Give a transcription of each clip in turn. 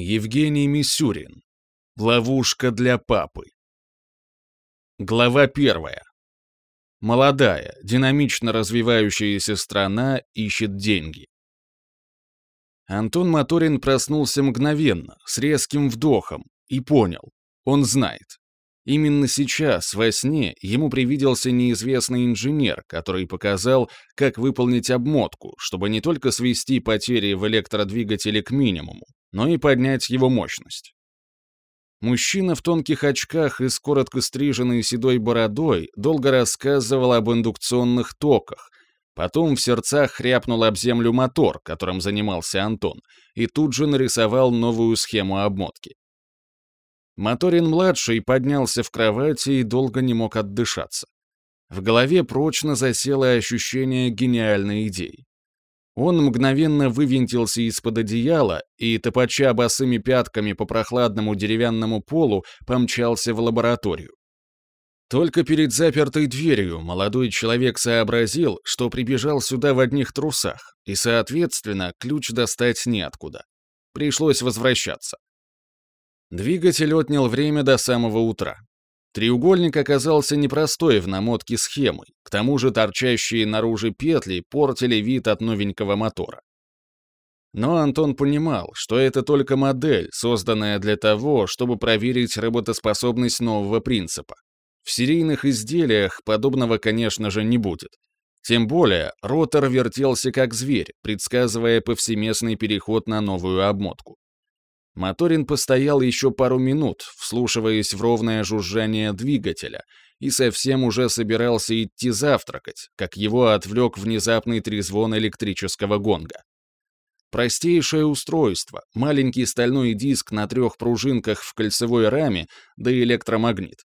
Евгений Мисюрин. Ловушка для папы. Глава первая. Молодая, динамично развивающаяся страна ищет деньги. Антон Моторин проснулся мгновенно, с резким вдохом, и понял. Он знает. Именно сейчас, во сне, ему привиделся неизвестный инженер, который показал, как выполнить обмотку, чтобы не только свести потери в электродвигателе к минимуму, но и поднять его мощность. Мужчина в тонких очках и с коротко стриженной седой бородой долго рассказывал об индукционных токах, потом в сердцах хряпнул об землю мотор, которым занимался Антон, и тут же нарисовал новую схему обмотки. Моторин-младший поднялся в кровати и долго не мог отдышаться. В голове прочно засело ощущение гениальной идеи. Он мгновенно вывинтился из-под одеяла и, топача босыми пятками по прохладному деревянному полу, помчался в лабораторию. Только перед запертой дверью молодой человек сообразил, что прибежал сюда в одних трусах, и, соответственно, ключ достать неоткуда. Пришлось возвращаться. Двигатель отнял время до самого утра. Треугольник оказался непростой в намотке схемой, к тому же торчащие наружу петли портили вид от новенького мотора. Но Антон понимал, что это только модель, созданная для того, чтобы проверить работоспособность нового принципа. В серийных изделиях подобного, конечно же, не будет. Тем более, ротор вертелся как зверь, предсказывая повсеместный переход на новую обмотку. Моторин постоял еще пару минут, вслушиваясь в ровное жужжание двигателя, и совсем уже собирался идти завтракать, как его отвлек внезапный трезвон электрического гонга. Простейшее устройство, маленький стальной диск на трех пружинках в кольцевой раме, да электромагнит.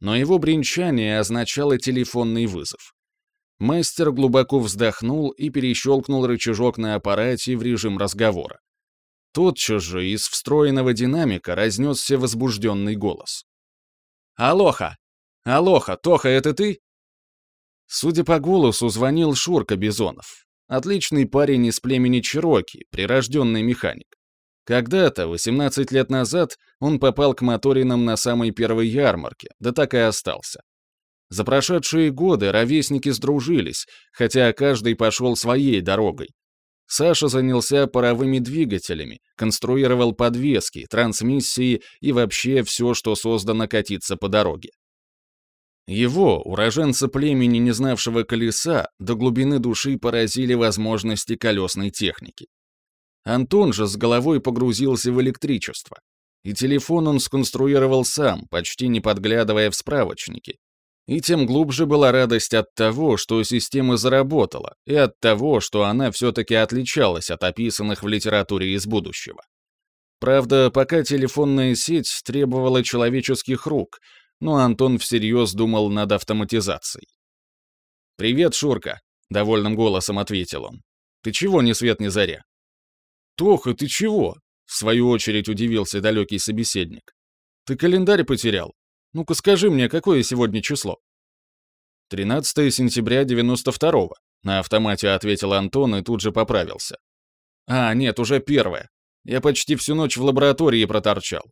Но его бренчание означало телефонный вызов. Мастер глубоко вздохнул и перещелкнул рычажок на аппарате в режим разговора. Тотчас же из встроенного динамика разнесся возбужденный голос. «Алоха! Алоха, Тоха, это ты?» Судя по голосу, звонил Шурка Бизонов. Отличный парень из племени Чироки, прирожденный механик. Когда-то, 18 лет назад, он попал к Моторинам на самой первой ярмарке, да так и остался. За прошедшие годы ровесники сдружились, хотя каждый пошел своей дорогой, Саша занялся паровыми двигателями, конструировал подвески, трансмиссии и вообще все, что создано катиться по дороге. Его, уроженца племени, не знавшего колеса, до глубины души поразили возможности колесной техники. Антон же с головой погрузился в электричество. И телефон он сконструировал сам, почти не подглядывая в справочники, и тем глубже была радость от того, что система заработала, и от того, что она все-таки отличалась от описанных в литературе из будущего. Правда, пока телефонная сеть требовала человеческих рук, но Антон всерьез думал над автоматизацией. «Привет, Шурка», — довольным голосом ответил он. «Ты чего ни свет ни заря?» «Тоха, ты чего?» — в свою очередь удивился далекий собеседник. «Ты календарь потерял? Ну-ка скажи мне, какое сегодня число?» «13 сентября 92-го», — на автомате ответил Антон и тут же поправился. «А, нет, уже первое. Я почти всю ночь в лаборатории проторчал».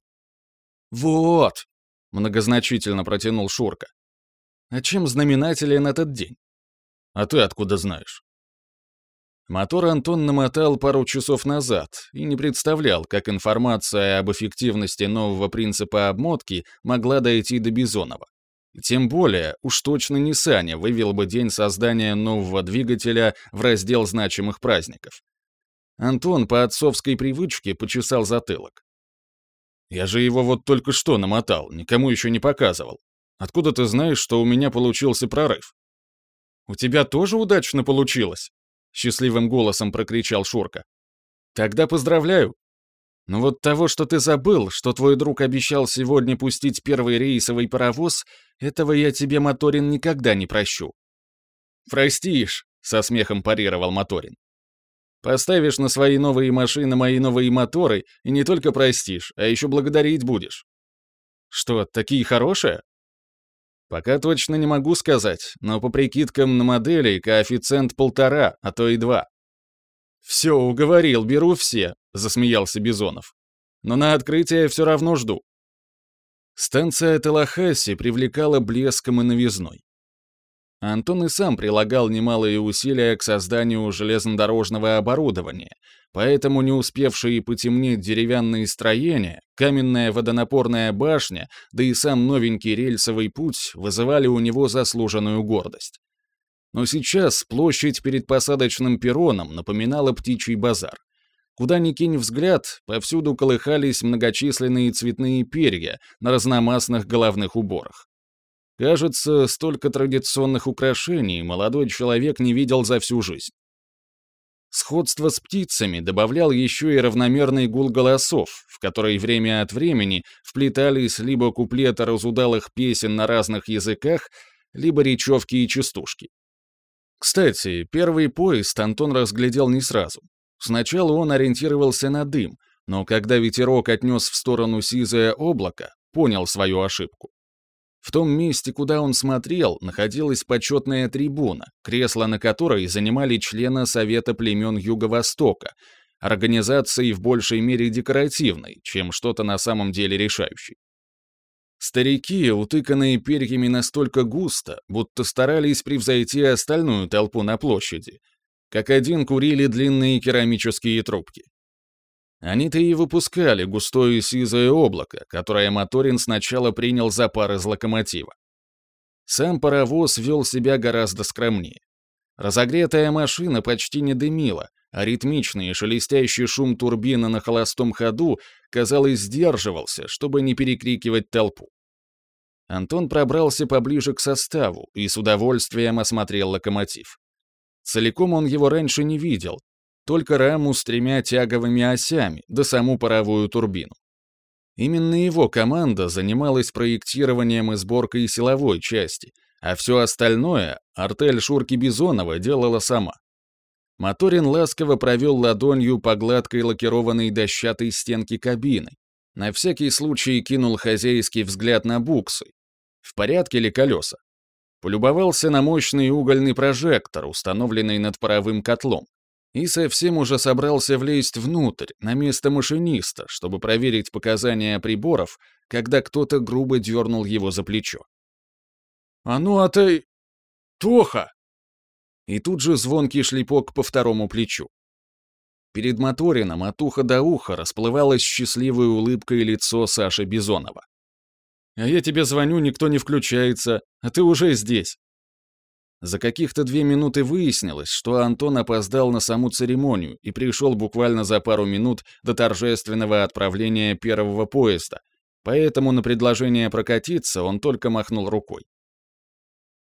«Вот!» — многозначительно протянул Шурка. «А чем знаменателен этот день?» «А ты откуда знаешь?» Мотор Антон намотал пару часов назад и не представлял, как информация об эффективности нового принципа обмотки могла дойти до Бизонова. Тем более, уж точно не Саня вывел бы день создания нового двигателя в раздел значимых праздников. Антон по отцовской привычке почесал затылок. «Я же его вот только что намотал, никому еще не показывал. Откуда ты знаешь, что у меня получился прорыв?» «У тебя тоже удачно получилось?» Счастливым голосом прокричал Шурка. Тогда поздравляю. Но вот того, что ты забыл, что твой друг обещал сегодня пустить первый рейсовый паровоз, этого я тебе, Моторин, никогда не прощу. Простишь, со смехом парировал Моторин. Поставишь на свои новые машины мои новые моторы и не только простишь, а еще благодарить будешь. Что, такие хорошие? Пока точно не могу сказать, но по прикидкам на модели коэффициент полтора, а то и два. «Все, уговорил, беру все», — засмеялся Бизонов. но на открытие все равно жду». Станция Талахаси привлекала блеском и новизной. Антон и сам прилагал немалые усилия к созданию железнодорожного оборудования, поэтому не успевшие потемнеть деревянные строения, каменная водонапорная башня, да и сам новенький рельсовый путь вызывали у него заслуженную гордость. Но сейчас площадь перед посадочным перроном напоминала птичий базар. Куда ни кинь взгляд, повсюду колыхались многочисленные цветные перья на разномастных головных уборах. Кажется, столько традиционных украшений молодой человек не видел за всю жизнь. Сходство с птицами добавлял еще и равномерный гул голосов, в который время от времени вплетались либо куплеты разудалых песен на разных языках, либо речевки и частушки. Кстати, первый поезд Антон разглядел не сразу. Сначала он ориентировался на дым, но когда ветерок отнес в сторону сизое облако, понял свою ошибку. В том месте, куда он смотрел, находилась почетная трибуна, кресло на которой занимали члены Совета племен Юго-Востока, организации в большей мере декоративной, чем что-то на самом деле решающей. Старики, утыканные перьями настолько густо, будто старались превзойти остальную толпу на площади, как один курили длинные керамические трубки. Они-то и выпускали густое сизое облако, которое Моторин сначала принял за пар из локомотива. Сам паровоз вел себя гораздо скромнее. Разогретая машина почти не дымила, а ритмичный шелестящий шум турбины на холостом ходу, казалось, сдерживался, чтобы не перекрикивать толпу. Антон пробрался поближе к составу и с удовольствием осмотрел локомотив. Целиком он его раньше не видел, только раму с тремя тяговыми осями, да саму паровую турбину. Именно его команда занималась проектированием и сборкой силовой части, а все остальное артель Шурки Бизонова делала сама. Моторин ласково провел ладонью по гладкой лакированной дощатой стенке кабины, на всякий случай кинул хозяйский взгляд на буксы. В порядке ли колеса? Полюбовался на мощный угольный прожектор, установленный над паровым котлом и совсем уже собрался влезть внутрь, на место машиниста, чтобы проверить показания приборов, когда кто-то грубо дернул его за плечо. «А ну, а ты... Тоха!» И тут же звонкий шлепок по второму плечу. Перед Моторином от уха до уха расплывалось счастливой улыбкой лицо Саши Бизонова. «А я тебе звоню, никто не включается, а ты уже здесь. За каких-то две минуты выяснилось, что Антон опоздал на саму церемонию и пришел буквально за пару минут до торжественного отправления первого поезда, поэтому на предложение прокатиться он только махнул рукой.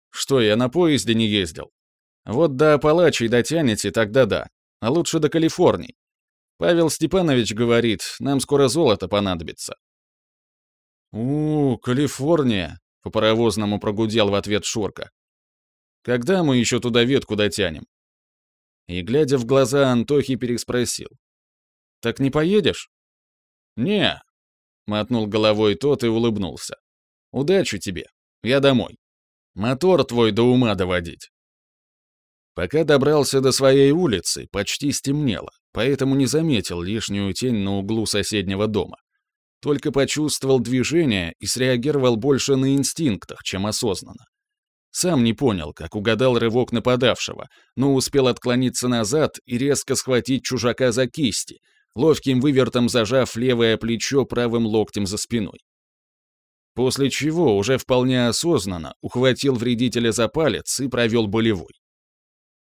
«Что, я на поезде не ездил? Вот до Апалачей дотянете, тогда да, а лучше до Калифорнии. Павел Степанович говорит, нам скоро золото понадобится». «У, Калифорния!» — по-паровозному прогудел в ответ Шурка. Когда мы еще туда ветку дотянем?» И, глядя в глаза, Антохи переспросил. «Так не поедешь?» «Не», — мотнул головой тот и улыбнулся. «Удачи тебе. Я домой. Мотор твой до ума доводить». Пока добрался до своей улицы, почти стемнело, поэтому не заметил лишнюю тень на углу соседнего дома. Только почувствовал движение и среагировал больше на инстинктах, чем осознанно. Сам не понял, как угадал рывок нападавшего, но успел отклониться назад и резко схватить чужака за кисти, ловким вывертом зажав левое плечо правым локтем за спиной. После чего уже вполне осознанно ухватил вредителя за палец и провел болевой.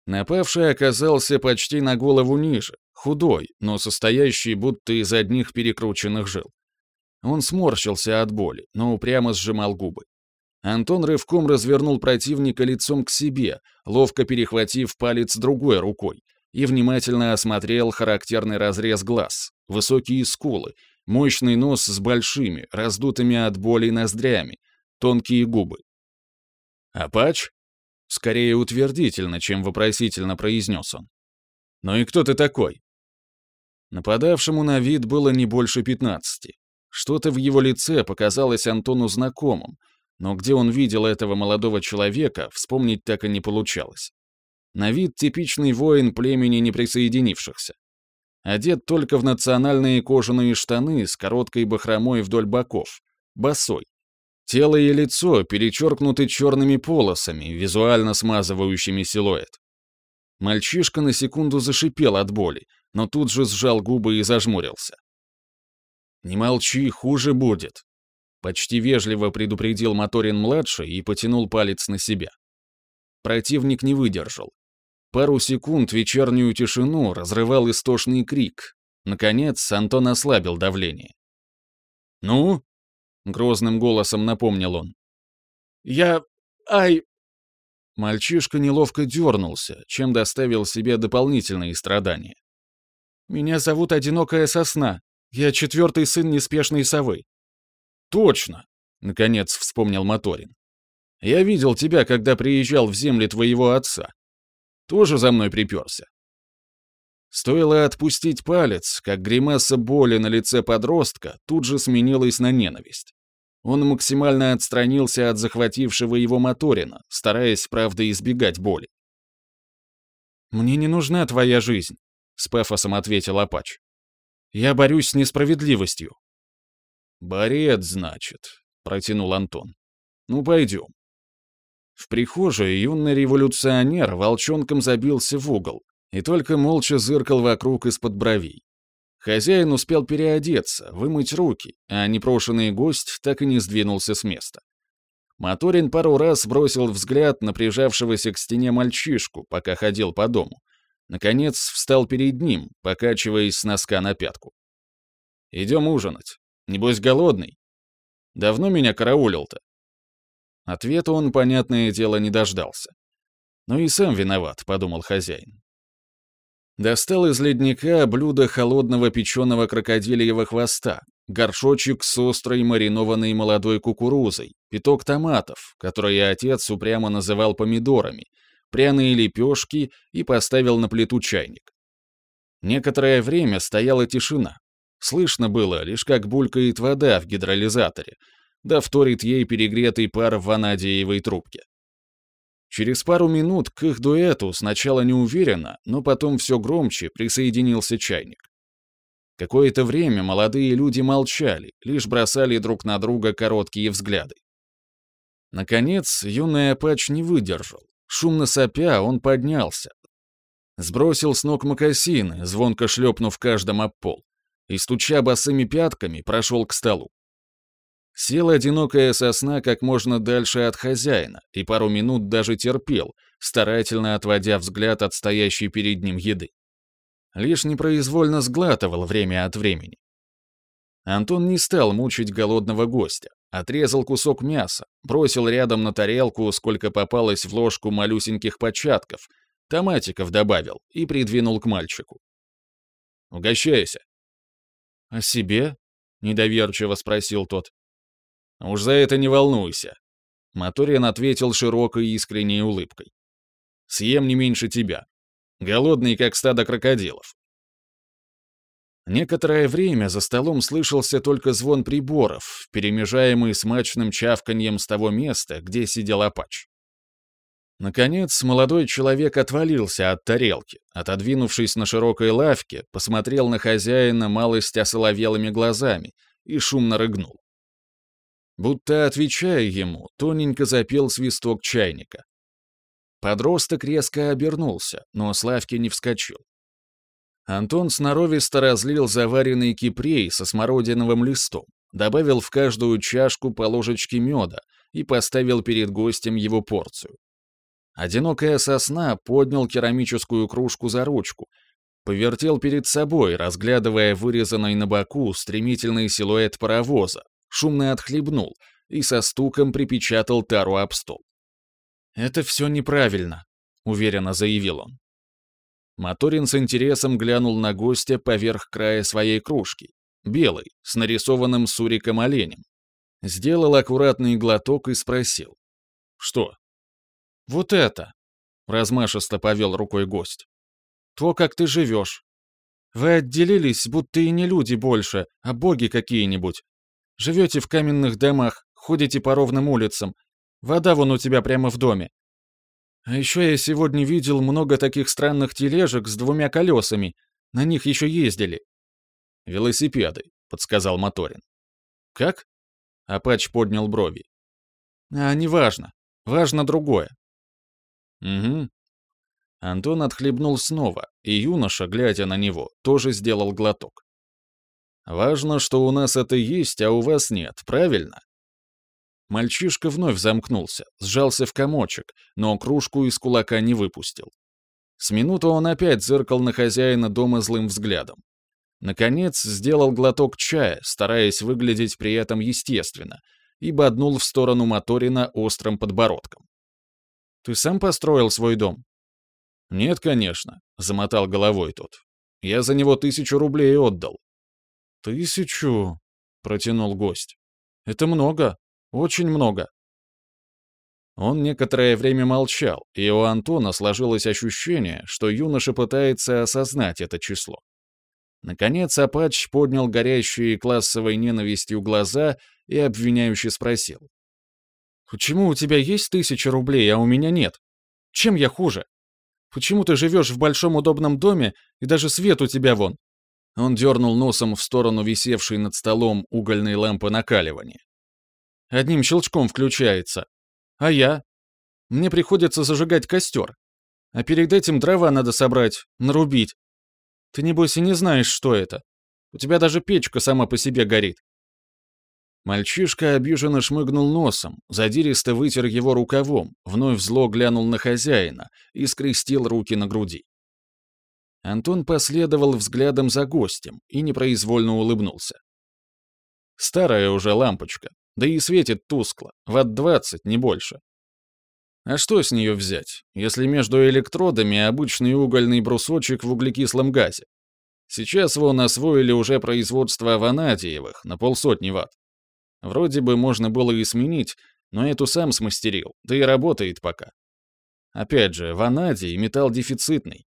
Напавший оказался почти на голову ниже, худой, но состоящий будто из одних перекрученных жил. Он сморщился от боли, но упрямо сжимал губы. Антон рывком развернул противника лицом к себе, ловко перехватив палец другой рукой, и внимательно осмотрел характерный разрез глаз, высокие скулы, мощный нос с большими, раздутыми от боли ноздрями, тонкие губы. «Апач?» Скорее утвердительно, чем вопросительно произнес он. «Ну и кто ты такой?» Нападавшему на вид было не больше пятнадцати. Что-то в его лице показалось Антону знакомым, но где он видел этого молодого человека, вспомнить так и не получалось. На вид типичный воин племени неприсоединившихся. Одет только в национальные кожаные штаны с короткой бахромой вдоль боков. Босой. Тело и лицо перечеркнуты черными полосами, визуально смазывающими силуэт. Мальчишка на секунду зашипел от боли, но тут же сжал губы и зажмурился. «Не молчи, хуже будет», — почти вежливо предупредил Моторин-младший и потянул палец на себя. Противник не выдержал. Пару секунд вечернюю тишину разрывал истошный крик. Наконец, Антон ослабил давление. «Ну?» — грозным голосом напомнил он. «Я... Ай...» Мальчишка неловко дернулся, чем доставил себе дополнительные страдания. «Меня зовут Одинокая Сосна. Я четвертый сын неспешной совы». «Точно!» — наконец вспомнил Моторин. «Я видел тебя, когда приезжал в земли твоего отца. Тоже за мной приперся». Стоило отпустить палец, как гримаса боли на лице подростка тут же сменилась на ненависть. Он максимально отстранился от захватившего его Моторина, стараясь, правда, избегать боли. «Мне не нужна твоя жизнь», — с пафосом ответил Апач. «Я борюсь с несправедливостью». «Борец, значит», — протянул Антон. «Ну, пойдем». В прихожей юный революционер волчонком забился в угол и только молча зыркал вокруг из-под бровей. Хозяин успел переодеться, вымыть руки, а непрошенный гость так и не сдвинулся с места. Моторин пару раз бросил взгляд на прижавшегося к стене мальчишку, пока ходил по дому. Наконец встал перед ним, покачиваясь с носка на пятку. «Идем ужинать. Небось, голодный? Давно меня караулил-то?» Ответа он, понятное дело, не дождался. «Ну и сам виноват», — подумал хозяин. Достал из ледника блюдо холодного печеного крокодильего хвоста, горшочек с острой маринованной молодой кукурузой, пяток томатов, которые отец упрямо называл помидорами, пряные лепешки и поставил на плиту чайник. Некоторое время стояла тишина. Слышно было лишь как булькает вода в гидролизаторе, да вторит ей перегретый пар в ванадиевой трубке. Через пару минут к их дуэту сначала неуверенно, но потом все громче присоединился чайник. Какое-то время молодые люди молчали, лишь бросали друг на друга короткие взгляды. Наконец, юный Апач не выдержал. Шумно сопя, он поднялся. Сбросил с ног мокасины, звонко шлепнув каждом об пол, и, стуча босыми пятками, прошел к столу. Сел одинокая сосна как можно дальше от хозяина и пару минут даже терпел, старательно отводя взгляд от стоящей перед ним еды. Лишь непроизвольно сглатывал время от времени. Антон не стал мучить голодного гостя, отрезал кусок мяса, бросил рядом на тарелку, сколько попалось в ложку малюсеньких початков, томатиков добавил и придвинул к мальчику. «Угощайся». «О себе?» — недоверчиво спросил тот. «Уж за это не волнуйся», — Моторин ответил широкой искренней улыбкой. «Съем не меньше тебя. Голодный, как стадо крокодилов». Некоторое время за столом слышался только звон приборов, перемежаемый смачным чавканьем с того места, где сидел Апач. Наконец, молодой человек отвалился от тарелки, отодвинувшись на широкой лавке, посмотрел на хозяина малость осоловелыми глазами и шумно рыгнул. Будто отвечая ему, тоненько запел свисток чайника. Подросток резко обернулся, но Славки не вскочил. Антон сноровисто разлил заваренный кипрей со смородиновым листом, добавил в каждую чашку по ложечке меда и поставил перед гостем его порцию. Одинокая сосна поднял керамическую кружку за ручку, повертел перед собой, разглядывая вырезанный на боку стремительный силуэт паровоза, шумно отхлебнул и со стуком припечатал тару об стол. «Это все неправильно», — уверенно заявил он. Моторин с интересом глянул на гостя поверх края своей кружки, белый, с нарисованным суриком оленем. Сделал аккуратный глоток и спросил. «Что?» «Вот это!» — размашисто повел рукой гость. «То, как ты живешь. Вы отделились, будто и не люди больше, а боги какие-нибудь, Живете в каменных домах, ходите по ровным улицам. Вода вон у тебя прямо в доме. А еще я сегодня видел много таких странных тележек с двумя колесами. На них еще ездили». «Велосипеды», — подсказал Моторин. «Как?» Апач поднял брови. «А, неважно. Важно другое». «Угу». Антон отхлебнул снова, и юноша, глядя на него, тоже сделал глоток. «Важно, что у нас это есть, а у вас нет, правильно?» Мальчишка вновь замкнулся, сжался в комочек, но кружку из кулака не выпустил. С минуту он опять зыркал на хозяина дома злым взглядом. Наконец, сделал глоток чая, стараясь выглядеть при этом естественно, и боднул в сторону Моторина острым подбородком. «Ты сам построил свой дом?» «Нет, конечно», — замотал головой тот. «Я за него тысячу рублей отдал». «Тысячу?» — протянул гость. «Это много, очень много». Он некоторое время молчал, и у Антона сложилось ощущение, что юноша пытается осознать это число. Наконец Апач поднял горящие классовой ненавистью глаза и обвиняюще спросил. «Почему у тебя есть тысяча рублей, а у меня нет? Чем я хуже? Почему ты живешь в большом удобном доме, и даже свет у тебя вон?» Он дернул носом в сторону висевшей над столом угольной лампы накаливания. «Одним щелчком включается. А я? Мне приходится зажигать костер. А перед этим дрова надо собрать, нарубить. Ты, небось, и не знаешь, что это. У тебя даже печка сама по себе горит». Мальчишка обиженно шмыгнул носом, задиристо вытер его рукавом, вновь зло глянул на хозяина и скрестил руки на груди. Антон последовал взглядом за гостем и непроизвольно улыбнулся. Старая уже лампочка, да и светит тускло, ватт двадцать, не больше. А что с нее взять, если между электродами обычный угольный брусочек в углекислом газе? Сейчас вон освоили уже производство ванадиевых на полсотни ватт. Вроде бы можно было и сменить, но эту сам смастерил, да и работает пока. Опять же, ванадий — металл дефицитный.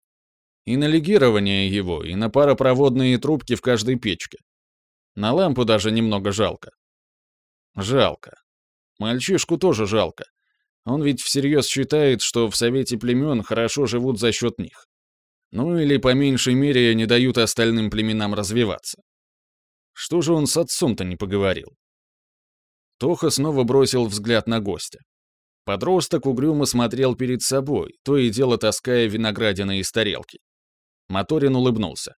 И на легирование его, и на паропроводные трубки в каждой печке. На лампу даже немного жалко. Жалко. Мальчишку тоже жалко. Он ведь всерьез считает, что в Совете племен хорошо живут за счет них. Ну или, по меньшей мере, не дают остальным племенам развиваться. Что же он с отцом-то не поговорил? Тоха снова бросил взгляд на гостя. Подросток угрюмо смотрел перед собой, то и дело таская виноградины из тарелки. Моторин улыбнулся.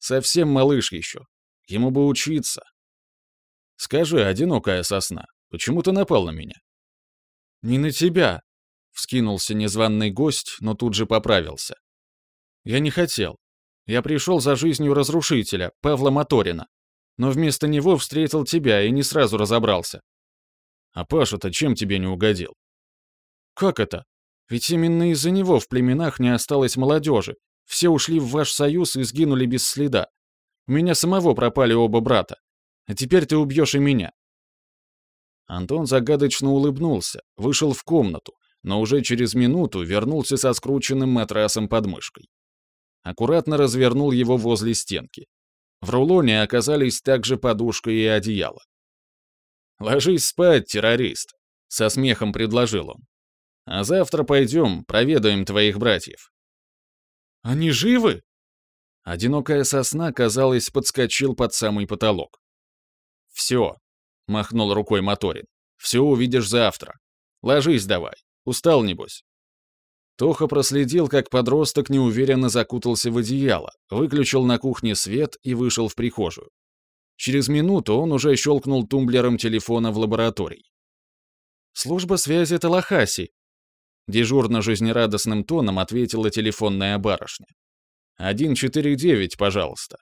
«Совсем малыш еще. Ему бы учиться». «Скажи, одинокая сосна, почему ты напал на меня?» «Не на тебя», — вскинулся незваный гость, но тут же поправился. «Я не хотел. Я пришел за жизнью разрушителя, Павла Моторина, но вместо него встретил тебя и не сразу разобрался». «А Паша-то чем тебе не угодил?» «Как это? Ведь именно из-за него в племенах не осталось молодежи. Все ушли в ваш союз и сгинули без следа. У меня самого пропали оба брата. А теперь ты убьешь и меня. Антон загадочно улыбнулся, вышел в комнату, но уже через минуту вернулся со скрученным матрасом под мышкой. Аккуратно развернул его возле стенки. В рулоне оказались также подушка и одеяло. «Ложись спать, террорист», — со смехом предложил он. «А завтра пойдем, проведаем твоих братьев». «Они живы?» Одинокая сосна, казалось, подскочил под самый потолок. «Все», — махнул рукой Моторин. «Все увидишь завтра. Ложись давай. Устал, небось». Тоха проследил, как подросток неуверенно закутался в одеяло, выключил на кухне свет и вышел в прихожую. Через минуту он уже щелкнул тумблером телефона в лаборатории. «Служба связи Талахаси», — дежурно-жизнерадостным тоном ответила телефонная барышня. «149, пожалуйста».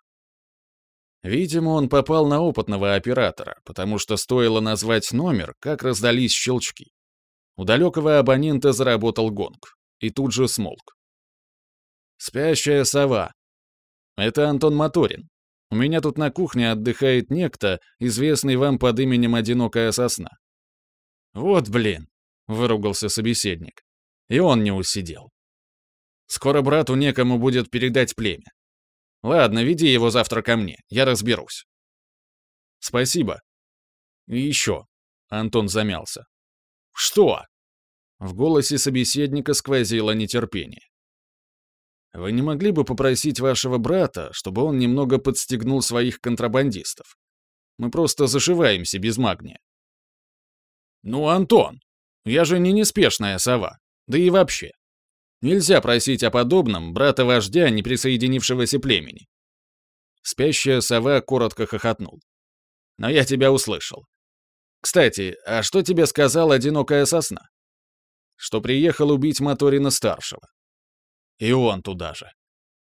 Видимо, он попал на опытного оператора, потому что стоило назвать номер, как раздались щелчки. У далекого абонента заработал гонг, и тут же смолк. «Спящая сова. Это Антон Моторин. У меня тут на кухне отдыхает некто, известный вам под именем Одинокая сосна». «Вот блин», — выругался собеседник. И он не усидел. «Скоро брату некому будет передать племя. Ладно, веди его завтра ко мне, я разберусь. Спасибо. И еще. Антон замялся. Что? В голосе собеседника сквозило нетерпение. Вы не могли бы попросить вашего брата, чтобы он немного подстегнул своих контрабандистов? Мы просто зашиваемся без магния. Ну, Антон, я же не неспешная сова. Да и вообще. Нельзя просить о подобном брата-вождя неприсоединившегося племени. Спящая сова коротко хохотнул. Но я тебя услышал. Кстати, а что тебе сказал одинокая сосна? Что приехал убить Моторина-старшего. И он туда же.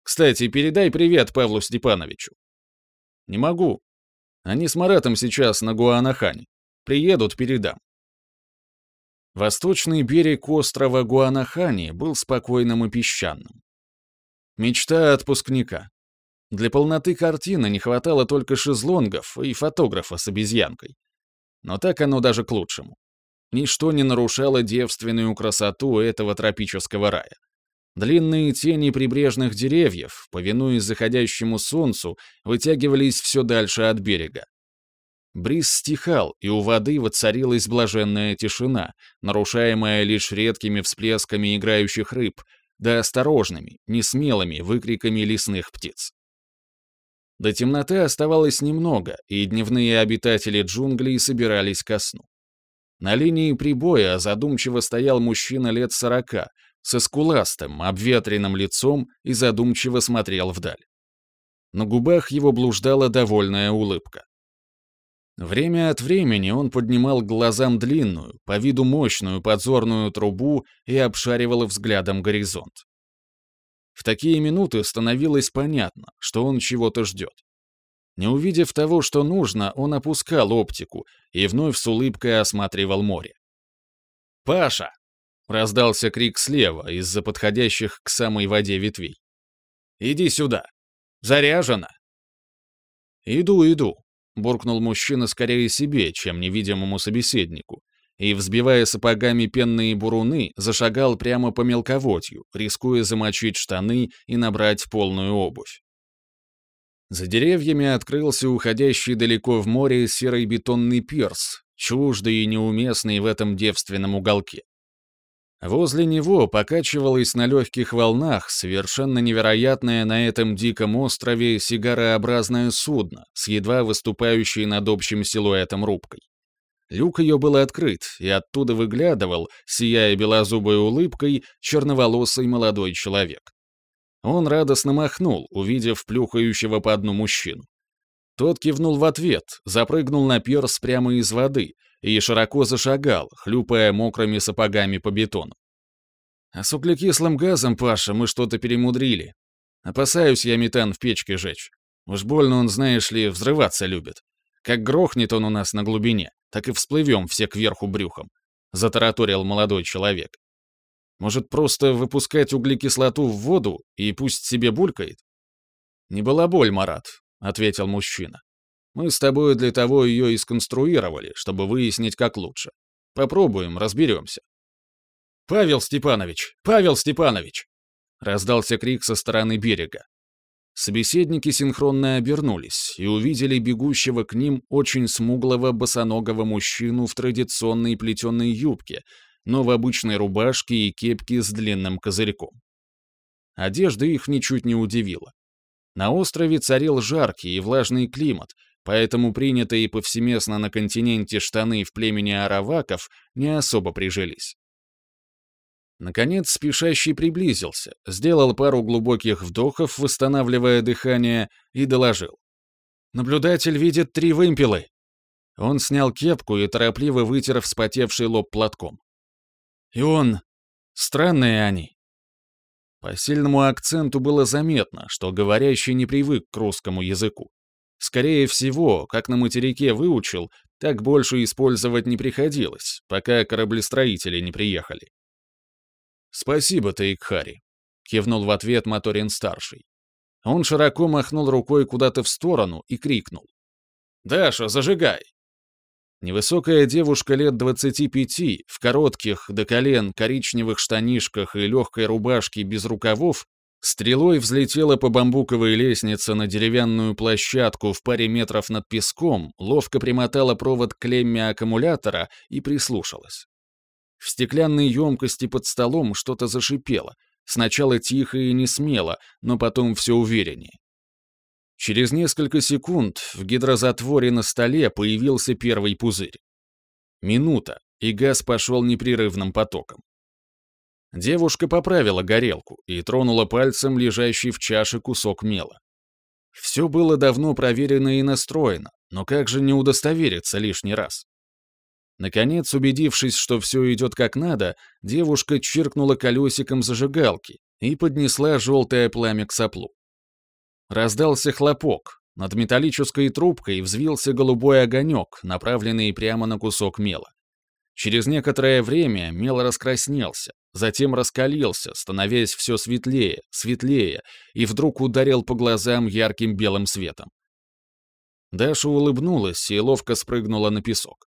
Кстати, передай привет Павлу Степановичу. Не могу. Они с Маратом сейчас на Гуанахане. Приедут, передам. Восточный берег острова Гуанахани был спокойным и песчаным. Мечта отпускника. Для полноты картины не хватало только шезлонгов и фотографа с обезьянкой. Но так оно даже к лучшему. Ничто не нарушало девственную красоту этого тропического рая. Длинные тени прибрежных деревьев, повинуясь заходящему солнцу, вытягивались все дальше от берега. Бриз стихал, и у воды воцарилась блаженная тишина, нарушаемая лишь редкими всплесками играющих рыб, да осторожными, несмелыми выкриками лесных птиц. До темноты оставалось немного, и дневные обитатели джунглей собирались ко сну. На линии прибоя задумчиво стоял мужчина лет сорока, со скуластым, обветренным лицом и задумчиво смотрел вдаль. На губах его блуждала довольная улыбка. Время от времени он поднимал глазам длинную, по виду мощную подзорную трубу и обшаривал взглядом горизонт. В такие минуты становилось понятно, что он чего-то ждет. Не увидев того, что нужно, он опускал оптику и вновь с улыбкой осматривал море. «Паша!» — раздался крик слева из-за подходящих к самой воде ветвей. «Иди сюда! Заряжено!» «Иду, иду!» буркнул мужчина скорее себе, чем невидимому собеседнику, и, взбивая сапогами пенные буруны, зашагал прямо по мелководью, рискуя замочить штаны и набрать полную обувь. За деревьями открылся уходящий далеко в море серый бетонный пирс, чуждый и неуместный в этом девственном уголке. Возле него покачивалось на легких волнах совершенно невероятное на этом диком острове сигарообразное судно с едва выступающей над общим силуэтом рубкой. Люк ее был открыт, и оттуда выглядывал, сияя белозубой улыбкой, черноволосый молодой человек. Он радостно махнул, увидев плюхающего по дну мужчину. Тот кивнул в ответ, запрыгнул на перс прямо из воды, и широко зашагал, хлюпая мокрыми сапогами по бетону. А с углекислым газом, Паша, мы что-то перемудрили. Опасаюсь я метан в печке жечь. Уж больно он, знаешь ли, взрываться любит. Как грохнет он у нас на глубине, так и всплывем все кверху брюхом», — затараторил молодой человек. «Может, просто выпускать углекислоту в воду и пусть себе булькает?» «Не была боль, Марат», — ответил мужчина. Мы с тобой для того ее и сконструировали, чтобы выяснить, как лучше. Попробуем, разберемся. «Павел Степанович! Павел Степанович!» Раздался крик со стороны берега. Собеседники синхронно обернулись и увидели бегущего к ним очень смуглого босоногого мужчину в традиционной плетеной юбке, но в обычной рубашке и кепке с длинным козырьком. Одежда их ничуть не удивила. На острове царил жаркий и влажный климат, поэтому принятые повсеместно на континенте штаны в племени араваков не особо прижились. Наконец, спешащий приблизился, сделал пару глубоких вдохов, восстанавливая дыхание, и доложил. «Наблюдатель видит три вымпелы!» Он снял кепку и торопливо вытер вспотевший лоб платком. «И он... Странные они!» По сильному акценту было заметно, что говорящий не привык к русскому языку. Скорее всего, как на материке выучил, так больше использовать не приходилось, пока кораблестроители не приехали. «Спасибо, Таикхари», — кивнул в ответ Моторин-старший. Он широко махнул рукой куда-то в сторону и крикнул. «Даша, зажигай!» Невысокая девушка лет 25, в коротких до колен коричневых штанишках и легкой рубашке без рукавов, Стрелой взлетела по бамбуковой лестнице на деревянную площадку в паре метров над песком, ловко примотала провод к клемме аккумулятора и прислушалась. В стеклянной емкости под столом что-то зашипело, Сначала тихо и не смело, но потом все увереннее. Через несколько секунд в гидрозатворе на столе появился первый пузырь. Минута, и газ пошел непрерывным потоком. Девушка поправила горелку и тронула пальцем лежащий в чаше кусок мела. Все было давно проверено и настроено, но как же не удостовериться лишний раз? Наконец, убедившись, что все идет как надо, девушка чиркнула колесиком зажигалки и поднесла желтое пламя к соплу. Раздался хлопок, над металлической трубкой взвился голубой огонек, направленный прямо на кусок мела. Через некоторое время мел раскраснелся, затем раскалился, становясь все светлее, светлее, и вдруг ударил по глазам ярким белым светом. Даша улыбнулась и ловко спрыгнула на песок.